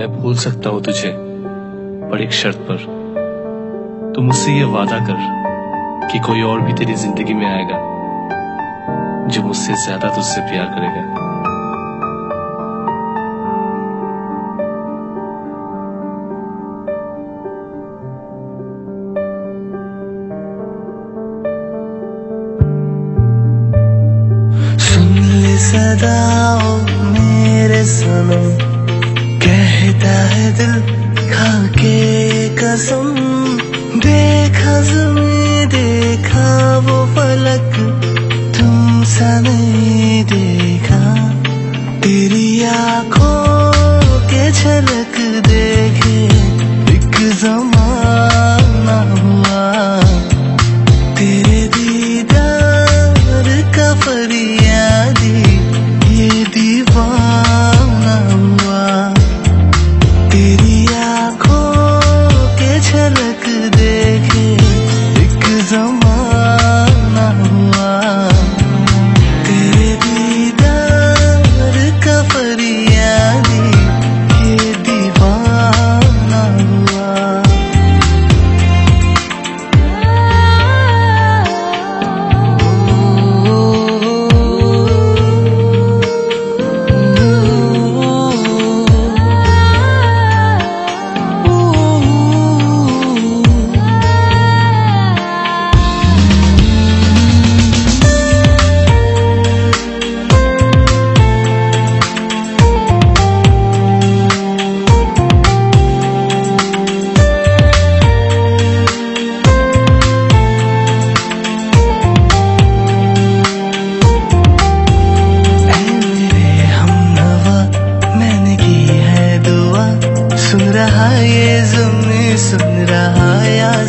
मैं भूल सकता हूँ तुझे, पर एक शर्त पर। तू मुझसे ये वादा कर कि कोई और भी तेरी ज़िंदगी में आएगा, जो मुझसे ज़्यादा तुझसे प्यार करेगा। सुन दिल खा के कसम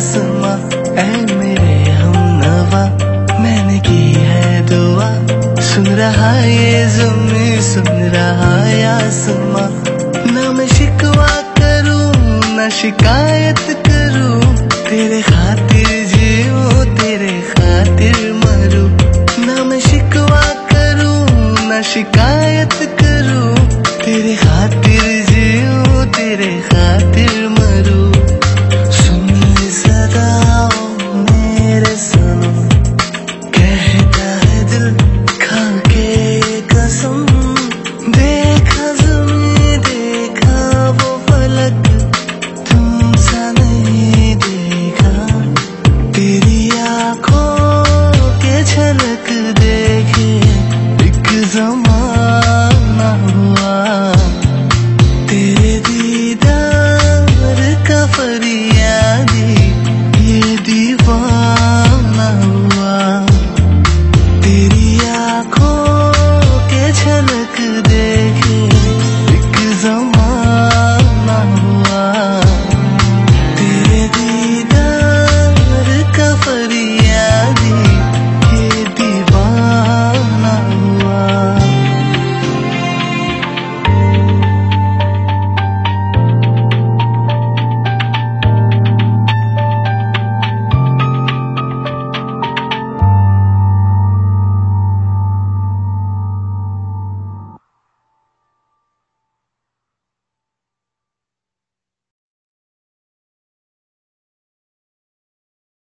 सुमा ऐ मेरे हमनवा। मैंने की है दुआ। सुन रहा ये जुम्मे, सुन रहा या सुमा ना मैं शिकवा करूँ, ना शिकायत करूँ। तेरे खातिर जीऊं, तेरे खातिर मरूं। ना मैं शिकवा करूँ, ना शिकायत करूँ। तेरे खातिर जीऊं, तेरे खातिर